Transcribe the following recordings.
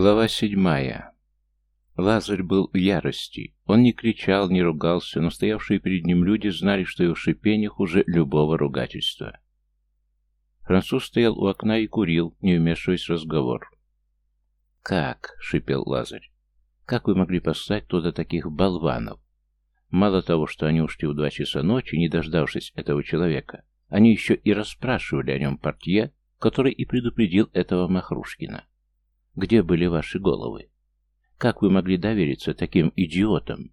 Глава седьмая. Лазарь был в ярости. Он не кричал, не ругался, но стоявшие перед ним люди знали, что его шипение хуже любого ругательства. Француз стоял у окна и курил, не вмешиваясь в разговор. «Как?» — шипел Лазарь. «Как вы могли послать туда таких болванов? Мало того, что они ушли в два часа ночи, не дождавшись этого человека, они еще и расспрашивали о нем портье, который и предупредил этого Махрушкина. Где были ваши головы? Как вы могли довериться таким идиотам?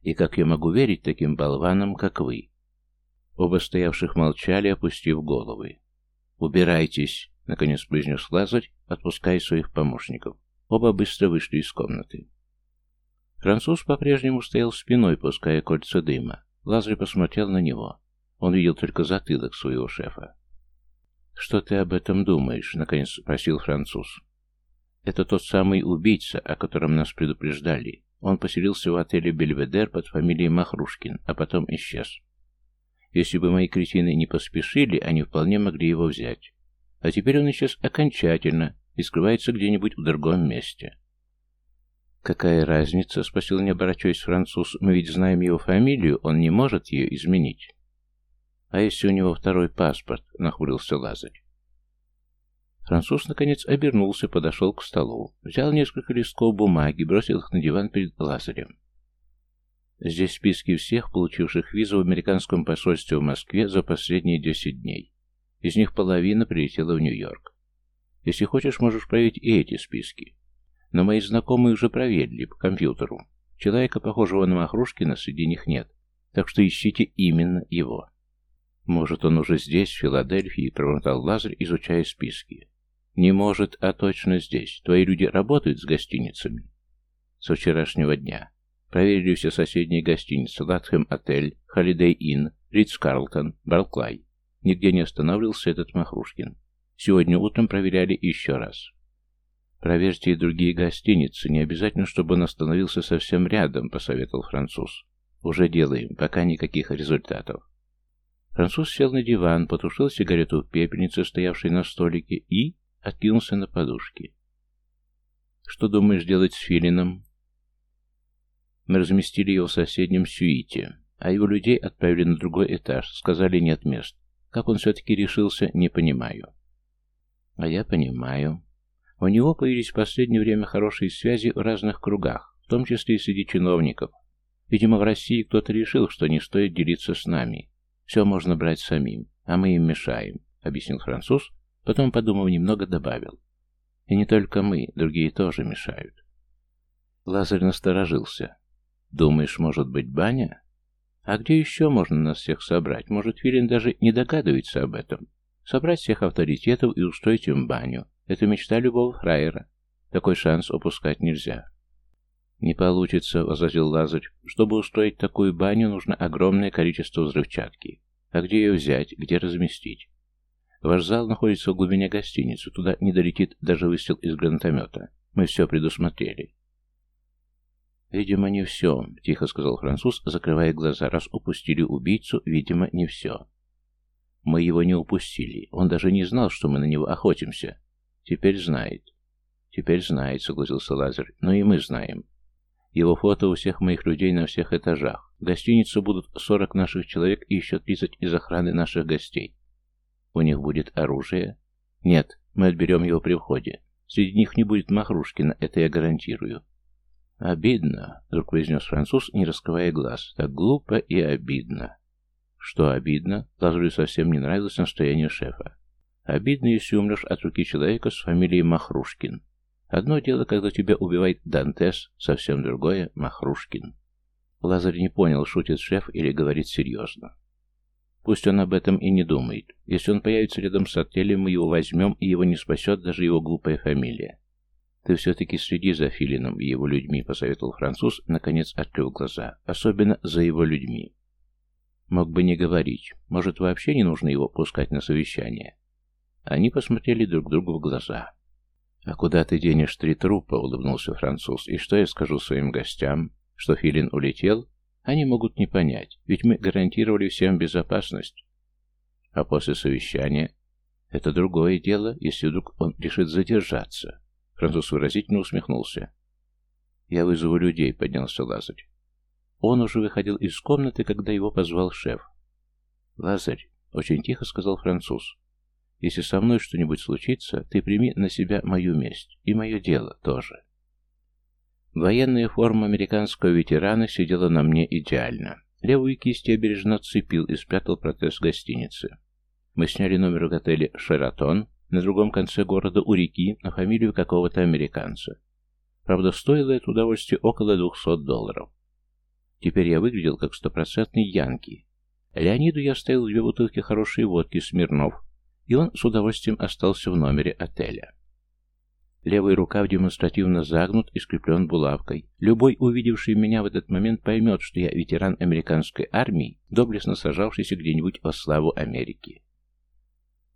И как я могу верить таким болванам, как вы?» Оба стоявших молчали, опустив головы. «Убирайтесь!» — наконец произнес Лазарь, отпуская своих помощников. Оба быстро вышли из комнаты. Француз по-прежнему стоял спиной, пуская кольца дыма. Лазарь посмотрел на него. Он видел только затылок своего шефа. «Что ты об этом думаешь?» — наконец спросил француз. Это тот самый убийца, о котором нас предупреждали. Он поселился в отеле «Бельведер» под фамилией Махрушкин, а потом исчез. Если бы мои кретины не поспешили, они вполне могли его взять. А теперь он исчез окончательно и скрывается где-нибудь в другом месте. «Какая разница?» — спросил, не оборачиваясь француз. «Мы ведь знаем его фамилию, он не может ее изменить». «А если у него второй паспорт?» — нахмурился Лазарь. Француз, наконец, обернулся, подошел к столу, взял несколько листков бумаги, бросил их на диван перед Лазарем. Здесь списки всех, получивших визу в американском посольстве в Москве за последние 10 дней. Из них половина прилетела в Нью-Йорк. Если хочешь, можешь проверить и эти списки. Но мои знакомые уже проверили по компьютеру. Человека, похожего на Махрушкина, среди них нет. Так что ищите именно его. Может, он уже здесь, в Филадельфии, пробормотал Лазарь, изучая списки. «Не может, а точно здесь. Твои люди работают с гостиницами?» «Со вчерашнего дня. Проверили все соседние гостиницы. Латхэм Отель, Холидей Инн, Ридс Карлтон, Барклай. Нигде не останавливался этот Махрушкин. Сегодня утром проверяли еще раз. «Проверьте и другие гостиницы. Не обязательно, чтобы он остановился совсем рядом», — посоветовал француз. «Уже делаем. Пока никаких результатов». Француз сел на диван, потушил сигарету в пепельнице, стоявшей на столике, и откинулся на подушки. «Что думаешь делать с Филином?» Мы разместили его в соседнем сюите, а его людей отправили на другой этаж, сказали нет мест. Как он все-таки решился, не понимаю. А я понимаю. У него появились в последнее время хорошие связи в разных кругах, в том числе и среди чиновников. Видимо, в России кто-то решил, что не стоит делиться с нами. Все можно брать самим, а мы им мешаем, объяснил француз, Потом, подумав немного, добавил. И не только мы, другие тоже мешают. Лазарь насторожился. Думаешь, может быть, баня? А где еще можно нас всех собрать? Может, Филин даже не догадывается об этом? Собрать всех авторитетов и устроить им баню. Это мечта любого фраера. Такой шанс упускать нельзя. «Не получится», — возразил Лазарь. «Чтобы устроить такую баню, нужно огромное количество взрывчатки. А где ее взять, где разместить? Ваш зал находится в глубине гостиницы. Туда не долетит даже выстрел из гранатомета. Мы все предусмотрели. «Видимо, не все», — тихо сказал француз, закрывая глаза. «Раз упустили убийцу, видимо, не все». «Мы его не упустили. Он даже не знал, что мы на него охотимся. Теперь знает». «Теперь знает», — согласился Лазарь. «Но и мы знаем. Его фото у всех моих людей на всех этажах. В гостинице будут сорок наших человек и еще тридцать из охраны наших гостей. У них будет оружие? Нет, мы отберем его при входе. Среди них не будет Махрушкина, это я гарантирую. Обидно, вдруг произнес француз, не раскрывая глаз. Так глупо и обидно. Что обидно? Лазарю совсем не нравилось настояние шефа. Обидно, если умрешь от руки человека с фамилией Махрушкин. Одно дело, когда тебя убивает Дантес, совсем другое — Махрушкин. Лазарь не понял, шутит шеф или говорит серьезно. Пусть он об этом и не думает. Если он появится рядом с отелем, мы его возьмем, и его не спасет даже его глупая фамилия. Ты все-таки следи за Филином и его людьми, посоветовал француз, наконец открыл глаза. Особенно за его людьми. Мог бы не говорить. Может, вообще не нужно его пускать на совещание. Они посмотрели друг другу в глаза. «А куда ты денешь три трупа?» — улыбнулся француз. «И что я скажу своим гостям? Что Филин улетел? Они могут не понять, ведь мы гарантировали всем безопасность. А после совещания это другое дело, если вдруг он решит задержаться. Француз выразительно усмехнулся. «Я вызову людей», — поднялся Лазарь. Он уже выходил из комнаты, когда его позвал шеф. «Лазарь», — очень тихо сказал француз, — «если со мной что-нибудь случится, ты прими на себя мою месть, и мое дело тоже». Военная форма американского ветерана сидела на мне идеально. Левую кисть я бережно цепил и спрятал протез в гостинице. Мы сняли номер в отеле «Шератон» на другом конце города у реки на фамилию какого-то американца. Правда, стоило это удовольствие около 200 долларов. Теперь я выглядел как стопроцентный янки. Леониду я оставил две бутылки хорошей водки Смирнов, и он с удовольствием остался в номере отеля. Левый рукав демонстративно загнут и скреплен булавкой. Любой, увидевший меня в этот момент, поймет, что я ветеран американской армии, доблестно сажавшийся где-нибудь во славу Америки.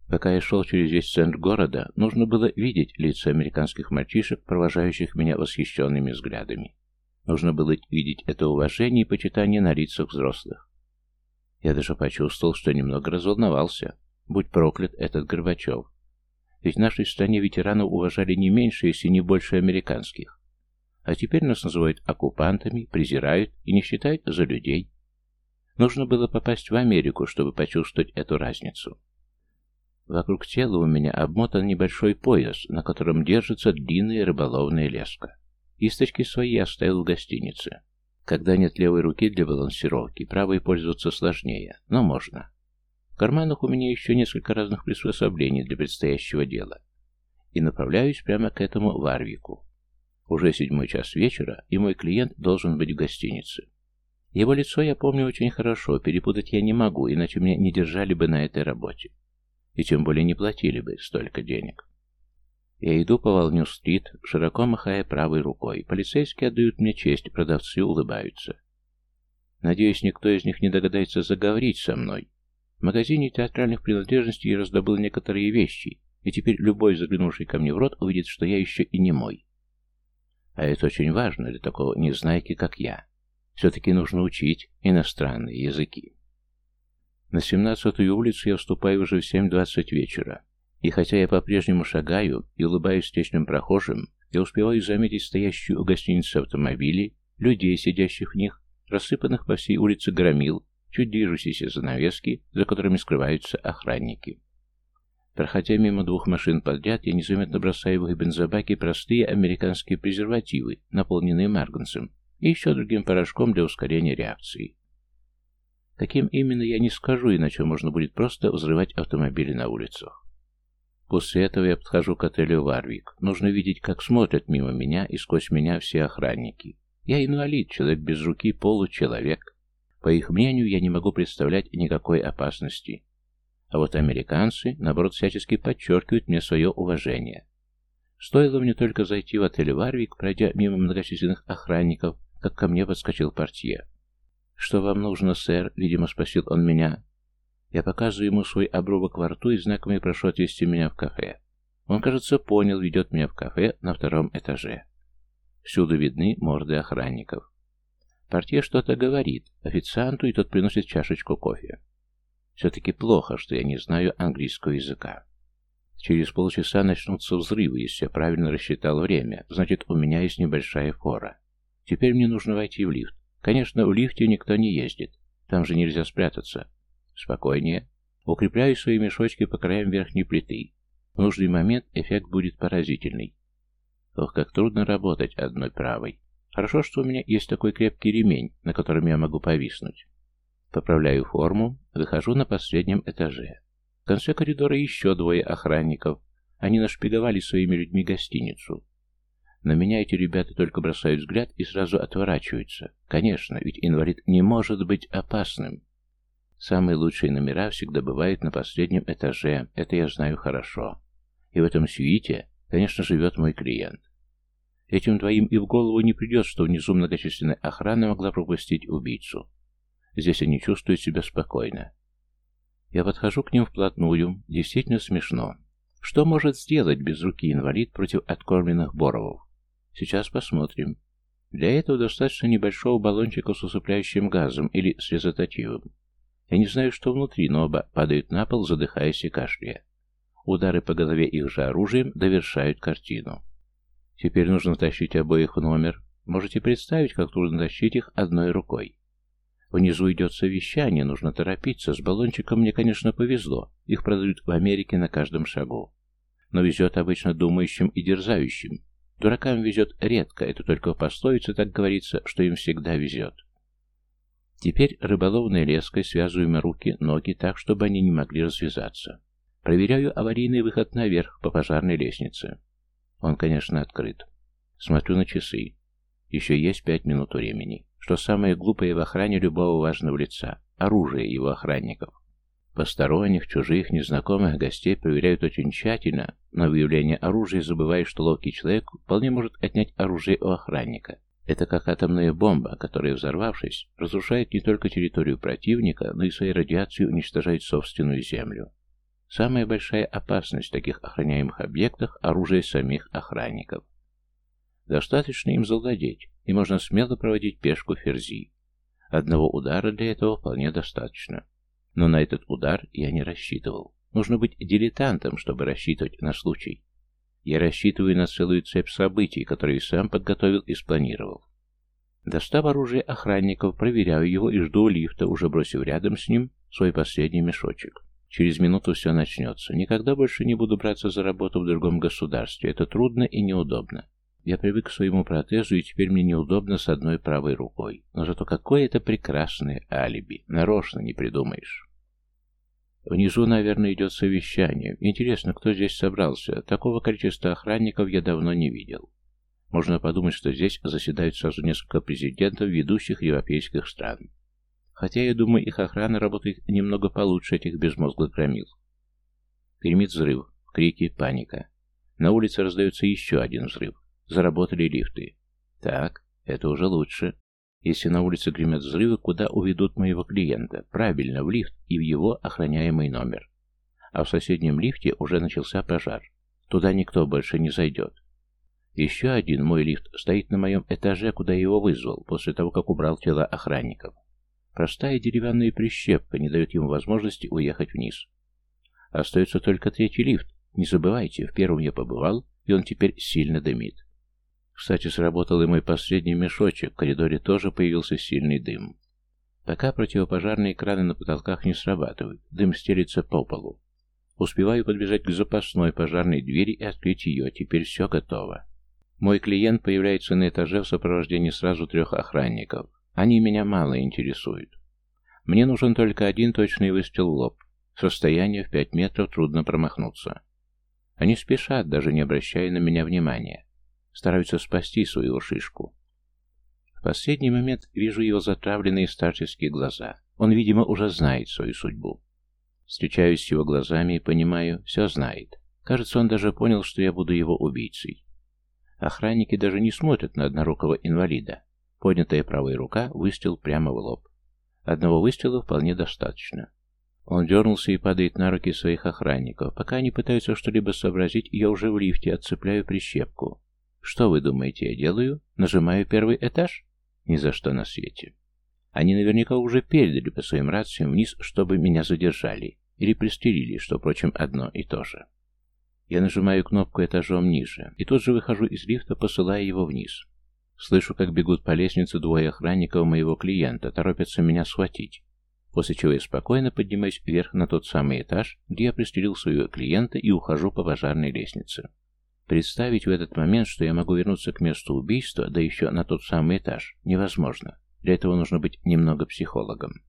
Пока я шел через весь центр города, нужно было видеть лица американских мальчишек, провожающих меня восхищенными взглядами. Нужно было видеть это уважение и почитание на лицах взрослых. Я даже почувствовал, что немного разволновался. Будь проклят этот Горбачев. Ведь в нашей стране ветеранов уважали не меньше, если не больше американских. А теперь нас называют оккупантами, презирают и не считают за людей. Нужно было попасть в Америку, чтобы почувствовать эту разницу. Вокруг тела у меня обмотан небольшой пояс, на котором держится длинная рыболовная леска. Источки свои оставил в гостинице. Когда нет левой руки для балансировки, правой пользоваться сложнее, но можно. Карманах у меня еще несколько разных приспособлений для предстоящего дела. И направляюсь прямо к этому Варвику. Уже седьмой час вечера, и мой клиент должен быть в гостинице. Его лицо я помню очень хорошо, перепутать я не могу, иначе меня не держали бы на этой работе. И тем более не платили бы столько денег. Я иду по Волню-стрит, широко махая правой рукой. Полицейские отдают мне честь, продавцы улыбаются. Надеюсь, никто из них не догадается заговорить со мной. В магазине театральных принадлежностей я раздобыл некоторые вещи, и теперь любой, заглянувший ко мне в рот, увидит, что я еще и не мой. А это очень важно для такого незнайки, как я. Все-таки нужно учить иностранные языки. На 17-ю улицу я вступаю уже в 7.20 вечера. И хотя я по-прежнему шагаю и улыбаюсь встречным прохожим, я успеваю заметить стоящую у гостиницы автомобили, людей, сидящих в них, рассыпанных по всей улице громил, чуть движущиеся занавески, за которыми скрываются охранники. Проходя мимо двух машин подряд, я незаметно бросаю в их бензобаки простые американские презервативы, наполненные марганцем, и еще другим порошком для ускорения реакции. Каким именно я не скажу, иначе можно будет просто взрывать автомобили на улицах. После этого я подхожу к отелю «Варвик». Нужно видеть, как смотрят мимо меня и сквозь меня все охранники. Я инвалид, человек без руки, получеловек. По их мнению, я не могу представлять никакой опасности. А вот американцы, наоборот, всячески подчеркивают мне свое уважение. Стоило мне только зайти в отель «Варвик», пройдя мимо многочисленных охранников, как ко мне подскочил портье. «Что вам нужно, сэр?» — видимо, спросил он меня. Я показываю ему свой обрубок во рту и знаками прошу отвезти меня в кафе. Он, кажется, понял, ведет меня в кафе на втором этаже. Всюду видны морды охранников. Портье что-то говорит официанту, и тот приносит чашечку кофе. Все-таки плохо, что я не знаю английского языка. Через полчаса начнутся взрывы, если я правильно рассчитал время. Значит, у меня есть небольшая фора. Теперь мне нужно войти в лифт. Конечно, в лифте никто не ездит. Там же нельзя спрятаться. Спокойнее. Укрепляю свои мешочки по краям верхней плиты. В нужный момент эффект будет поразительный. Ох, как трудно работать одной правой. Хорошо, что у меня есть такой крепкий ремень, на котором я могу повиснуть. Поправляю форму, выхожу на последнем этаже. В конце коридора еще двое охранников. Они нашпиговали своими людьми гостиницу. На меня эти ребята только бросают взгляд и сразу отворачиваются. Конечно, ведь инвалид не может быть опасным. Самые лучшие номера всегда бывают на последнем этаже, это я знаю хорошо. И в этом сюите, конечно, живет мой клиент. Этим двоим и в голову не придет, что внизу многочисленная охрана могла пропустить убийцу. Здесь они чувствуют себя спокойно. Я подхожу к ним вплотную. Действительно смешно. Что может сделать без руки инвалид против откормленных боровов? Сейчас посмотрим. Для этого достаточно небольшого баллончика с усыпляющим газом или с. Я не знаю, что внутри, но оба падают на пол, задыхаясь и кашляя. Удары по голове их же оружием довершают картину. Теперь нужно тащить обоих в номер. Можете представить, как трудно тащить их одной рукой. Внизу идет совещание, нужно торопиться. С баллончиком мне, конечно, повезло. Их продают в Америке на каждом шагу. Но везет обычно думающим и дерзающим. Дуракам везет редко, это только в пословице так говорится, что им всегда везет. Теперь рыболовной леской связываем руки, ноги так, чтобы они не могли развязаться. Проверяю аварийный выход наверх по пожарной лестнице. Он, конечно, открыт. Смотрю на часы. Еще есть пять минут времени что самое глупое в охране любого важного лица – оружие его охранников. Посторонних, чужих, незнакомых гостей проверяют очень тщательно, но выявление оружия забывая, что ловкий человек вполне может отнять оружие у охранника. Это как атомная бомба, которая, взорвавшись, разрушает не только территорию противника, но и своей радиацией уничтожает собственную землю. Самая большая опасность в таких охраняемых объектах – оружие самих охранников. Достаточно им завладеть, и можно смело проводить пешку ферзи. Одного удара для этого вполне достаточно. Но на этот удар я не рассчитывал. Нужно быть дилетантом, чтобы рассчитывать на случай. Я рассчитываю на целую цепь событий, которые сам подготовил и спланировал. Достав оружие охранников, проверяю его и жду лифта, уже бросив рядом с ним свой последний мешочек. Через минуту все начнется. Никогда больше не буду браться за работу в другом государстве. Это трудно и неудобно. Я привык к своему протезу, и теперь мне неудобно с одной правой рукой. Но зато какое это прекрасное алиби. Нарочно не придумаешь. Внизу, наверное, идет совещание. Интересно, кто здесь собрался? Такого количества охранников я давно не видел. Можно подумать, что здесь заседают сразу несколько президентов ведущих европейских стран. Хотя, я думаю, их охрана работает немного получше этих безмозглых громил. Гремит взрыв, крики, паника. На улице раздается еще один взрыв. Заработали лифты. Так, это уже лучше. Если на улице гремят взрывы, куда уведут моего клиента? Правильно, в лифт и в его охраняемый номер. А в соседнем лифте уже начался пожар. Туда никто больше не зайдет. Еще один мой лифт стоит на моем этаже, куда я его вызвал, после того, как убрал тела охранников. Простая деревянная прищепка не дает ему возможности уехать вниз. Остается только третий лифт. Не забывайте, в первом я побывал, и он теперь сильно дымит. Кстати, сработал и мой последний мешочек, в коридоре тоже появился сильный дым. Пока противопожарные краны на потолках не срабатывают, дым стелится по полу. Успеваю подбежать к запасной пожарной двери и открыть ее, теперь все готово. Мой клиент появляется на этаже в сопровождении сразу трех охранников. Они меня мало интересуют. Мне нужен только один точный выстрел в лоб. Состояние в пять метров трудно промахнуться. Они спешат, даже не обращая на меня внимания. Стараются спасти свою шишку. В последний момент вижу его затравленные старческие глаза. Он, видимо, уже знает свою судьбу. Встречаюсь с его глазами и понимаю, все знает. Кажется, он даже понял, что я буду его убийцей. Охранники даже не смотрят на однорукого инвалида. Поднятая правая рука, выстрел прямо в лоб. Одного выстрела вполне достаточно. Он дернулся и падает на руки своих охранников. Пока они пытаются что-либо сообразить, я уже в лифте отцепляю прищепку. Что вы думаете, я делаю? Нажимаю первый этаж? Ни за что на свете. Они наверняка уже передали по своим рациям вниз, чтобы меня задержали. Или пристрелили, что, впрочем, одно и то же. Я нажимаю кнопку этажом ниже, и тут же выхожу из лифта, посылая его вниз. Слышу, как бегут по лестнице двое охранников моего клиента, торопятся меня схватить. После чего я спокойно поднимаюсь вверх на тот самый этаж, где я пристрелил своего клиента и ухожу по пожарной лестнице. Представить в этот момент, что я могу вернуться к месту убийства, да еще на тот самый этаж, невозможно. Для этого нужно быть немного психологом.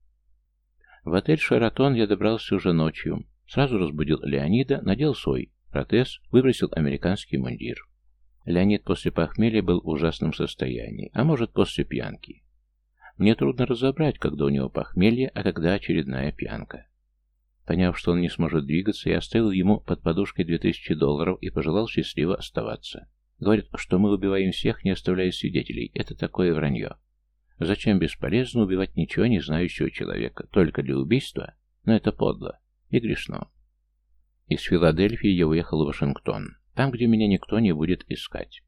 В отель «Шаратон» я добрался уже ночью. Сразу разбудил Леонида, надел свой протез, выбросил американский мундир. Леонид после похмелья был в ужасном состоянии, а может после пьянки. Мне трудно разобрать, когда у него похмелье, а когда очередная пьянка. Поняв, что он не сможет двигаться, я оставил ему под подушкой 2000 долларов и пожелал счастливо оставаться. Говорит, что мы убиваем всех, не оставляя свидетелей. Это такое вранье. Зачем бесполезно убивать ничего не знающего человека? Только для убийства? Но это подло и грешно. Из Филадельфии я уехал в Вашингтон, там, где меня никто не будет искать.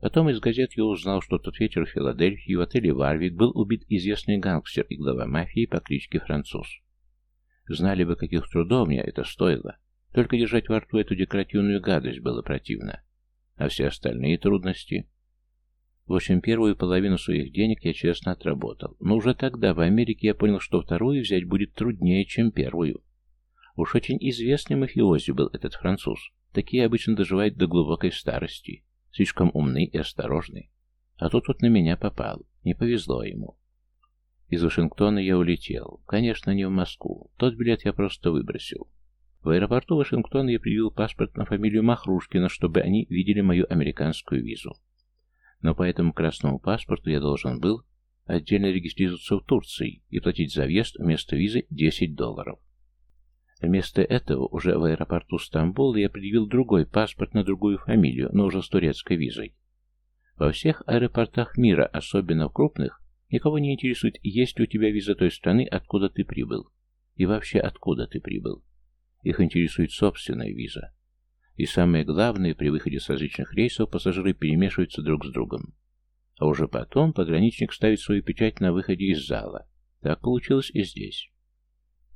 Потом из газет я узнал, что тот вечер в Филадельфии в отеле «Варвик» был убит известный гангстер и глава мафии по кличке Француз. Знали бы, каких трудов мне это стоило. Только держать во рту эту декоративную гадость было противно. А все остальные трудности? В общем, первую половину своих денег я честно отработал, но уже тогда в Америке я понял, что вторую взять будет труднее, чем первую. Уж очень известный мафиози был этот француз. Такие обычно доживают до глубокой старости. Слишком умны и осторожны. А тут вот на меня попал. Не повезло ему. Из Вашингтона я улетел. Конечно, не в Москву. Тот билет я просто выбросил. В аэропорту Вашингтона я привил паспорт на фамилию Махрушкина, чтобы они видели мою американскую визу. Но по этому красному паспорту я должен был отдельно регистрироваться в Турции и платить за въезд вместо визы 10 долларов. Вместо этого уже в аэропорту Стамбула я предъявил другой паспорт на другую фамилию, но уже с турецкой визой. Во всех аэропортах мира, особенно в крупных, никого не интересует, есть ли у тебя виза той страны, откуда ты прибыл. И вообще, откуда ты прибыл. Их интересует собственная виза. И самое главное, при выходе с различных рейсов пассажиры перемешиваются друг с другом. А уже потом пограничник ставит свою печать на выходе из зала. Так получилось и здесь.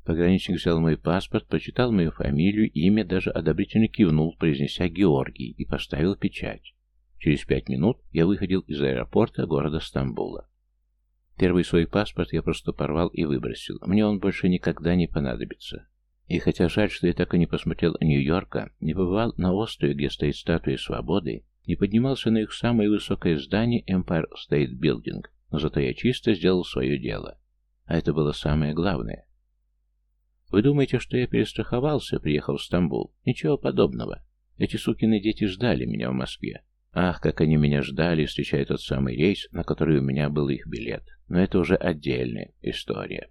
Пограничник взял мой паспорт, прочитал мою фамилию, имя, даже одобрительно кивнул, произнеся «Георгий» и поставил печать. Через пять минут я выходил из аэропорта города Стамбула. Первый свой паспорт я просто порвал и выбросил. Мне он больше никогда не понадобится. И хотя жаль, что я так и не посмотрел Нью-Йорка, не побывал на острове, где стоит статуя свободы, не поднимался на их самое высокое здание Empire State Building, но зато я чисто сделал свое дело. А это было самое главное. Вы думаете, что я перестраховался, приехав в Стамбул? Ничего подобного. Эти сукины дети ждали меня в Москве. Ах, как они меня ждали, встречая тот самый рейс, на который у меня был их билет. Но это уже отдельная история.